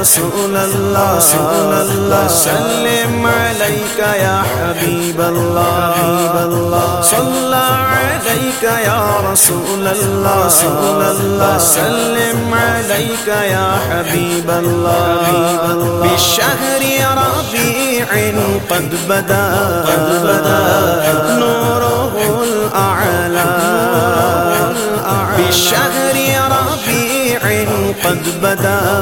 رسول اللہ صلی اللہ سلم علیک یا حبیب اللہ حبیب اللہ صلی علیک یا رسول اللہ صلی اللہ سلم علیک یا حبیب اللہ، بشہر ربیع قد بدا قد بدا نوره الاعلى بشہر ربیع قد بدا قد بدا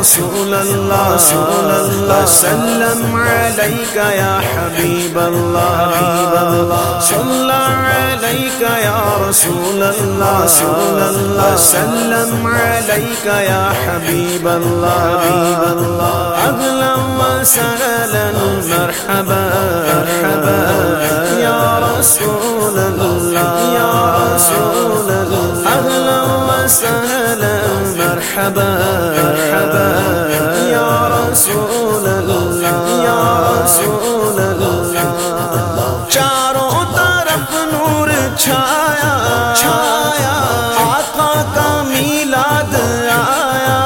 رسول اللہ وسلم علیک یا حبیب اللہ. صلی علیک یا رسول اللہ وسلم علیک یا حبیب اللہ. اغلا وسهلا مرحبا. یا رسول اللہ یا رسول اللہ اغلا وسهلا مرحبا. رسول الله يا رسول الله چاروں طرف نور چھایا چھایا۔ آقا کا میلاد آیا۔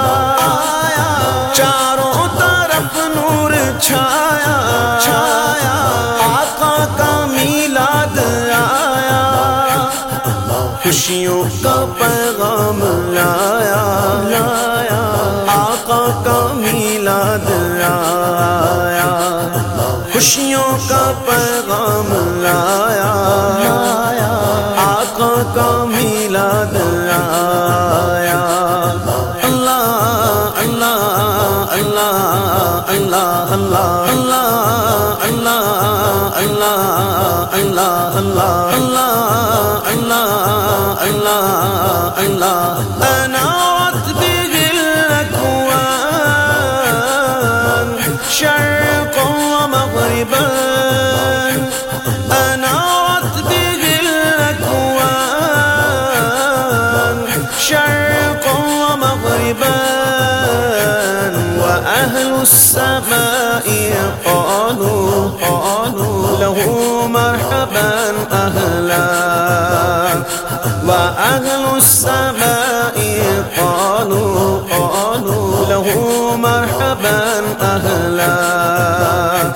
آیا چاروں طرف نور چھایا چھایا۔ آقا کا میلاد آیا۔ خوشیوں کا پیغام خوشیوں کا پیغام لایا۔ اللہ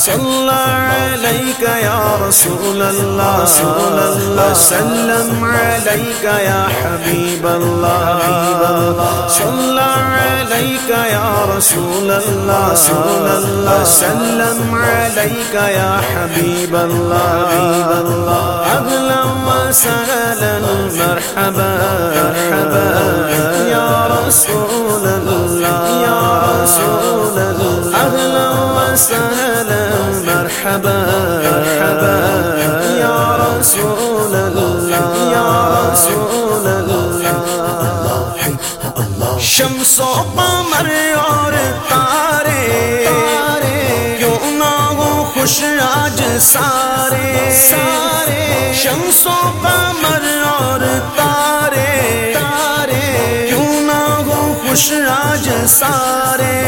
صلى عليك يا رسول الله صلی اللہ وسلم عليك يا حبيب الله صلى عليك يا رسول الله صلی اللہ وسلم عليك يا حبيب الله اغلا وسهلا مرحبا يا رسول رسول الله أهلا وسهلا مرحبا يا رسول الله يا رسول الله شمس و قمر اور تارے کیوں نہ ہو خوش آج سارے سارے، شمس و قمر اور تارے خوش سارے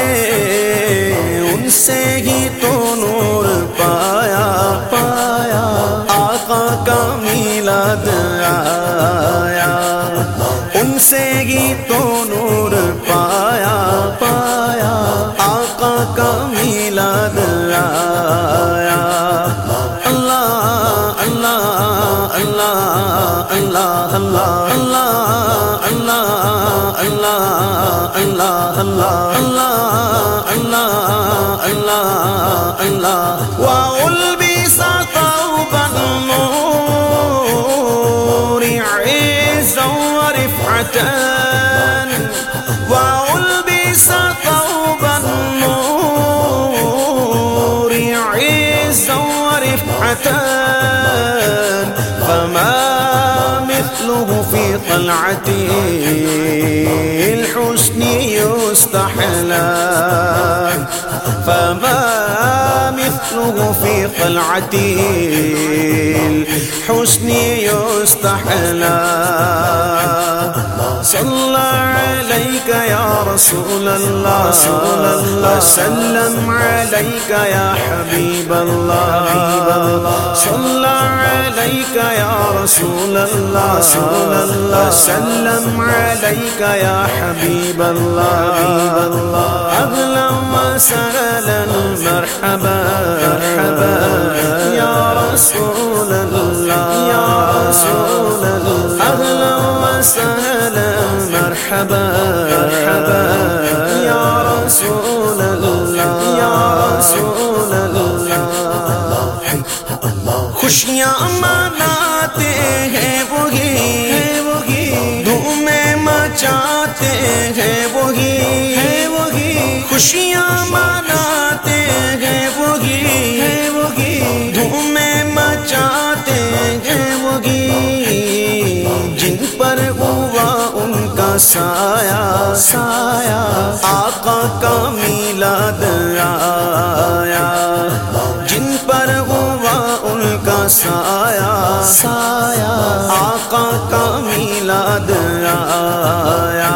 ان سے ہی تو نور پایا پایا۔ آقا کا میلاد آیا۔ ان سے ہی تو نور پایا پایا۔ آقا کا میلاد الله وألبس ثوبا نور عزا ورفعة وألبس ثوبا نور عزا ورفعة فما مثله في طلعتي الحسن يستحلان في قلعتي حسني يستحلى صلى عليك يا رسول الله. وسلم عليك يا حبيب الله. صلى عليك يا رسول الله. وسلم عليك يا حبيب الله. أهلا وسهلا مرحبا مرحبا يا رسول الله. يا رسول الله أهلا وسهلا مرحبا يا رسول الله يا رسول الله خوشیاں مناتے ہیں وہی دھومیں مچاتے ہیں وہی خوشیاں مناتے سایہ سایہ آقا کا میلاد آیا جن پر ہوا ان کا سایہ سایہ آقا کا میلاد آیا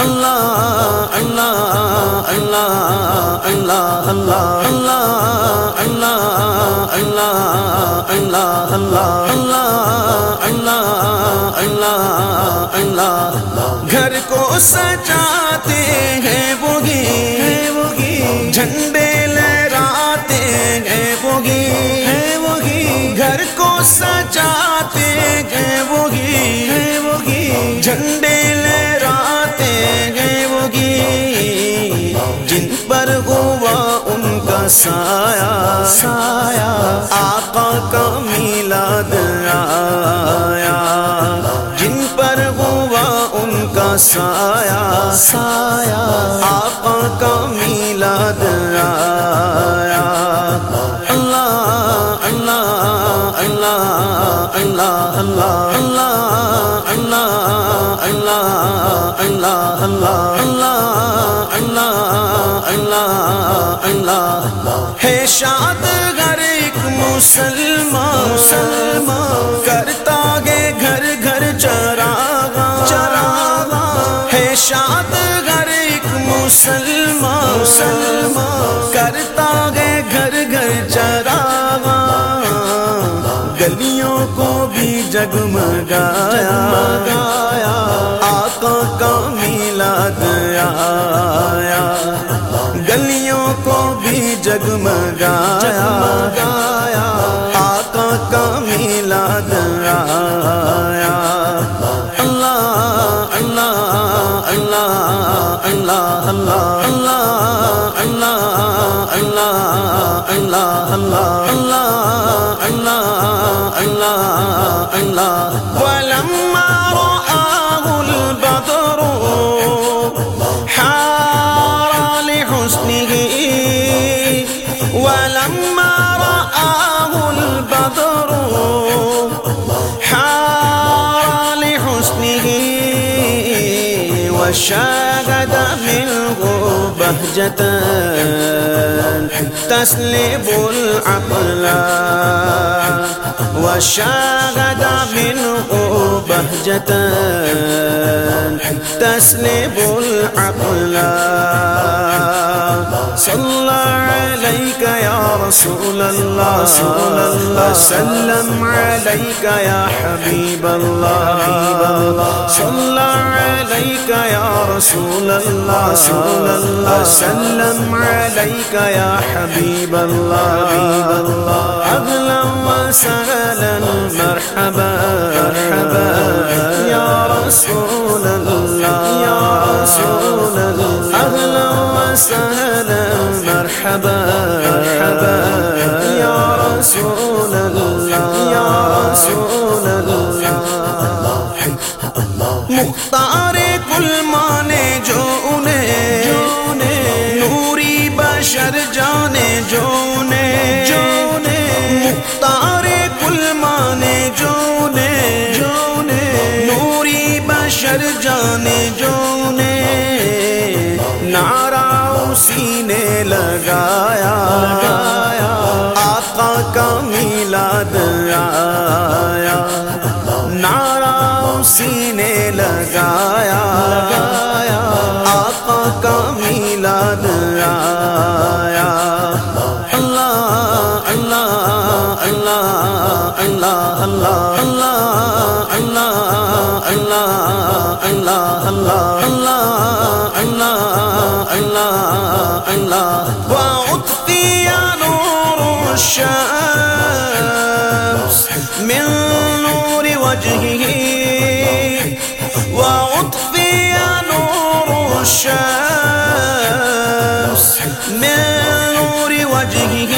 اللہ اللہ اللہ اللہ اللہ اللہ اللہ اللہ اللہ اللہ سجاتے ہیں وہی وہی جھنڈے لہراتے ہیں وہی وہی گھر کو سجاتے ہیں وہی وہی جھنڈے لہراتے ہیں وہی جن پر ہوا ان کا سایہ۔ سایہ۔ آقا کا میلاد آیا۔ سایہ سایہ آقا کا میلاد آیا اللہ اللہ اللہ اللہ اللہ اللہ اللہ اللہ اللہ اللہ اللہ اللہ اللہ ہے شاد گھر ایک مسلمان مسلمان مسلمان کرتا گے گھر گھر چراغا گلیوں کو بھی جگمگایا۔ گایا آقا کا میلاد آیا۔ گلیوں کو بھی جگمگایا۔ اللہ اللہ اللہ اللہ اللہ اللہ اللہ اللہ اللہ ولما رآه البدر حار لحسنه ولما رآه البدر حار لحسنه وشاهد بهجة تسلب العقل وشاهد منه بهجة تسلب العقل علیک یا رسول اللہ رسول اللہ سلم علیک یا حبیب اللہ صلی علیک یا رسول اللہ رسول اللہ سلم علیک یا حبیب اللہ اغلا وسهلا مرحبا. مرحبا مرحبا. يا رسول الله، يا رسول الله. مختار کل مانے جو انہیں. نوری بشر جانے، جو انہیں. مختار کل مانے جو انہیں. نوری بشر جانے، جو انہیں. نعرہ اسی لگایا آقا کا میلاد آیا نعرہ اسی نے لگایا آقا کا میلاد آیا اللہ اللہ اللہ اللہ اللہ اللہ اللہ اللہ اللہ اللہ الشمس من نور وجهه وعطفي نور الشمس من نور وجهه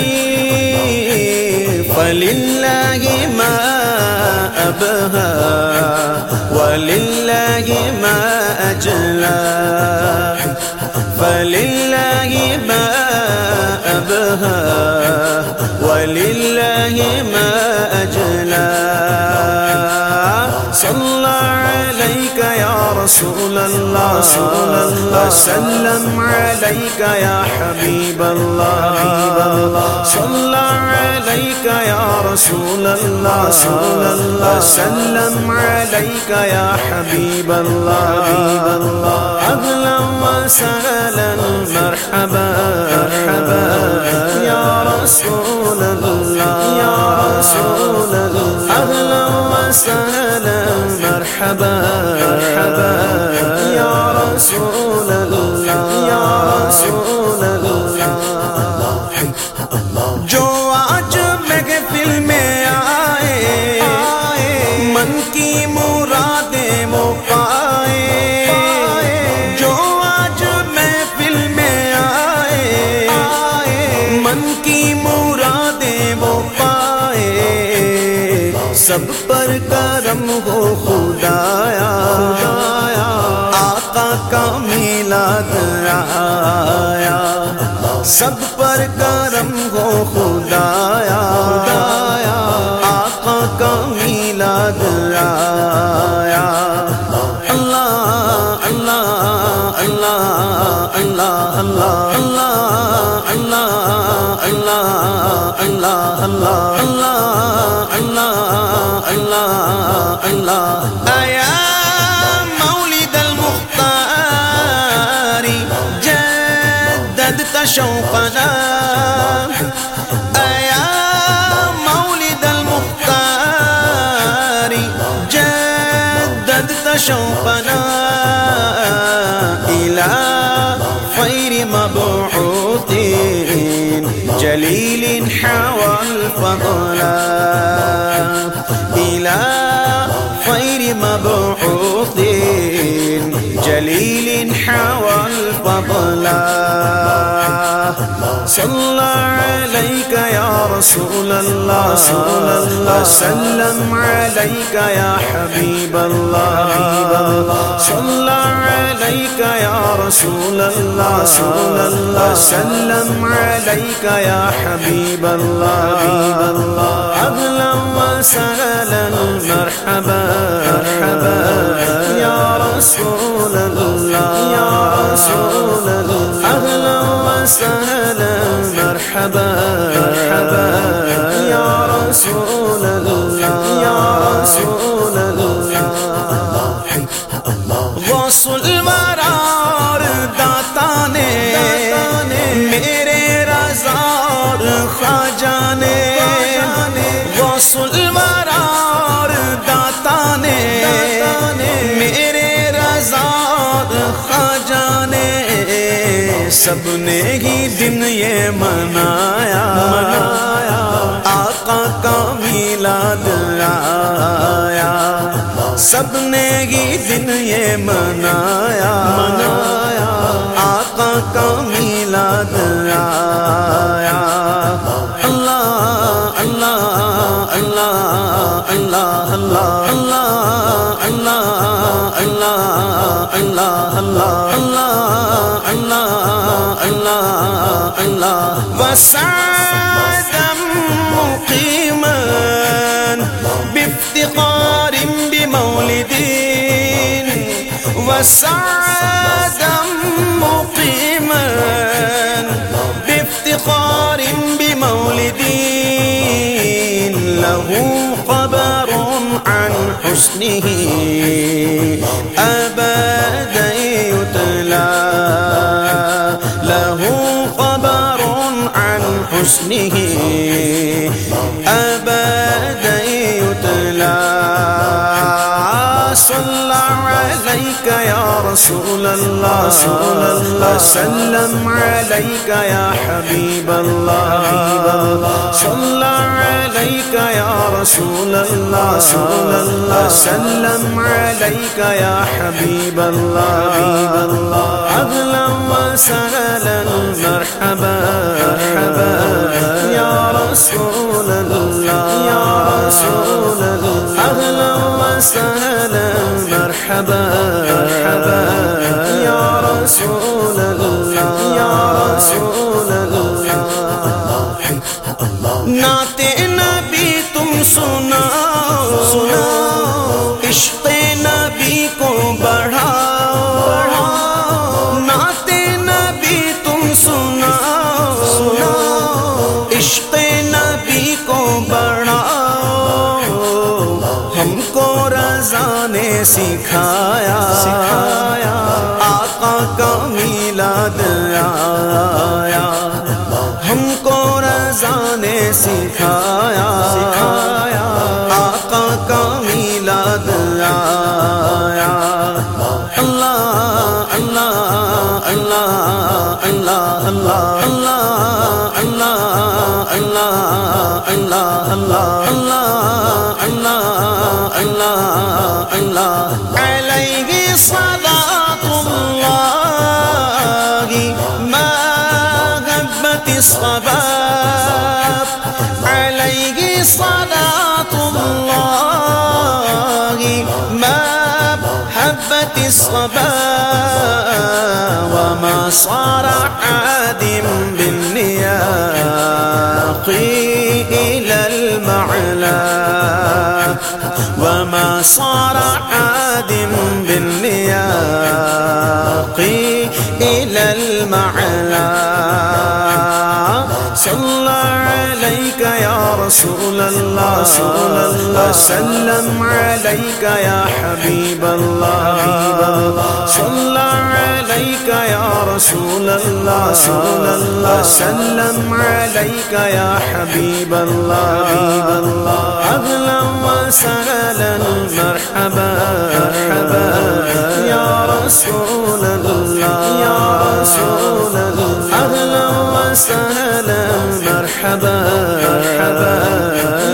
فلله ما أبهى ولله ما أجلى فلله ما أبهى ولله ما أجلى صلى عليك يا رسول الله وسلم عليك يا حبيب الله صلى عليك يا رسول الله وسلم عليك يا حبيب الله أهلا وسهلا مرحبا مرحبا يا رسول ہو خدایا آقا کا میلاد آیا سب پر کرم ہو خدایا آقا کا میلاد آیا اللہ اللہ اللہ اللہ اللہ اللہ اللہ اللہ اللہ اللہ شوقنا آیا مولد المختار جددت شوقنا صلى عليك يا رسول الله، وسلم عليك يا حبيب الله. صلى عليك يا رسول الله، وسلم عليك يا حبيب الله. أهلا وسهلا مرحبا، يا رسول الله، يا رسول الله. أهلا وسهلا مرحبا مرحبا. يا رسول الله، يا رسول الله. غوث المرار داتا نے، میرے رضار خواجہ نے. غوث المرار داتا نے، میرے رضار خواجہ نے. سب نے ہی دن یہ منایا منایا آقا کا میلاد آیا سب نے ہی دن یہ منایا منایا آقا کا میلاد آیا اللہ اللہ اللہ اللہ اللہ اللہ اللہ اللہ اللہ اللہ اللہ اللہ وسعدا مقيما بافتقار بمولد وسعدا مقيما افتخار بمولدي له خبر عن حسنه أبدا حسنه صلى عليك يا رسول الله سلم عليك يا حبيب الله، صلى عليك يا رسول الله سلم عليك يا حبيب الله، أهلا وسهلا، مرحبا، يا رسول الله، يا رسول الله، أهلا وسهلا، مرحبا. يا رسول الله، يا رسول الله. نعت نبی تم سنا سنا. عشق نبی کو بڑھا نعت نبی تم سنا سنا. عشق سکھایا۔ الصباب عليه صلاة الله ما حبت الصباب وما صار عاد بالنياق إلى المعلى وما صار عاد بالنياق إلى المعلى صلی علیک یا رسول اللہ وسلم علیک یا حبیب اللہ صلی علیک یا رسول اللہ وسلم علیک یا حبیب اللہ اغلا وسهلا مرحبا. يا رسول الله. يا رسول الله. وسهلا مرحبا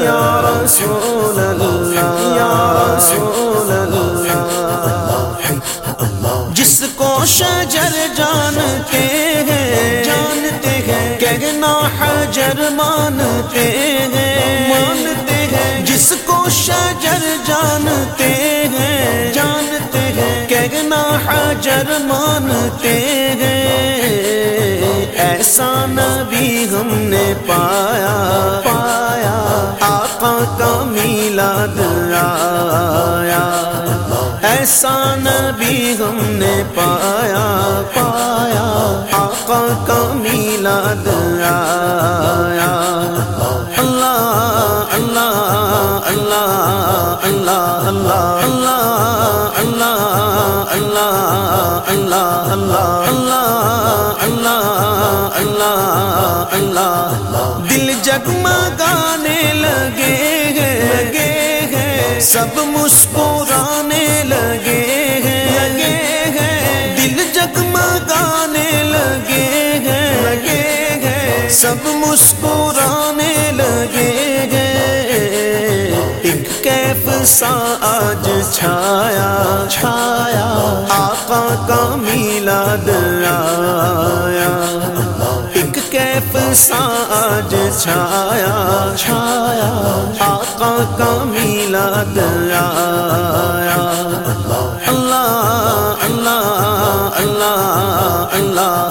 يا رسول الله، يا رسول الله. جس کو شجر جانتے ہیں جانتے ہیں، کہنا حجر مانتے ہیں مانتے ہیں۔ جس کو شجر جانتے ہیں جانتے ہیں، کہنا حجر مانتے ہیں۔ ایسا نبی ہم نے پایا پایا آقا کا میلاد آیا ایسا نبی ہم نے پایا پایا آقا کا میلاد آیا اللہ اللہ اللہ اللہ اللہ اللہ اللہ اللہ اللہ اللہ اللہ اللہ اللہ دل جگمگانے لگے ہیں لگے ہیں، سب مسکرانے لگے ہیں لگے ہیں، دل جگمگانے لگے ہیں لگے ہیں، سب مسکرانے لگے ہیں۔ ایک کیف سا آج چھایا چھایا، آقا کا میلاد آیا کیف ساج چھایا چھایا آقا کا میلاد آیا اللہ اللہ اللہ اللہ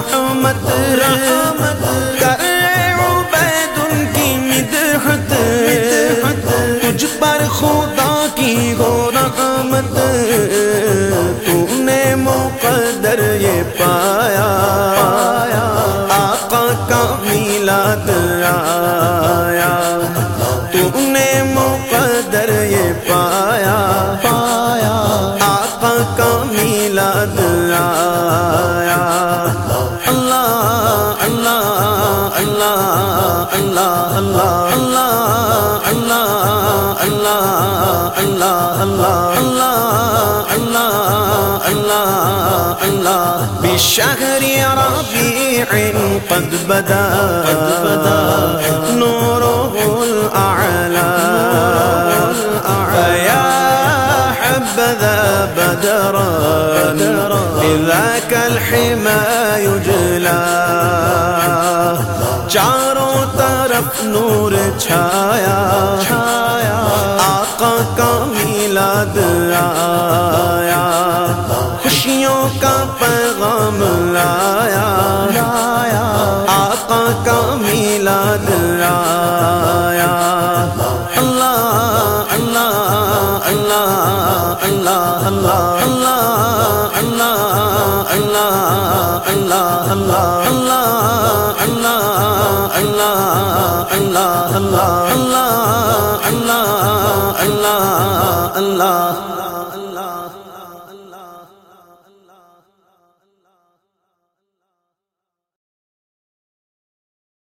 رحمت رحمت قد بدا نوره الأعلى. فيا حبذا بدرا بذاك الحما يجلا چاروں طرف نور چھایا چھایا، آقا کا میلاد آیا، خوشیوں کا پیغام لایا. والا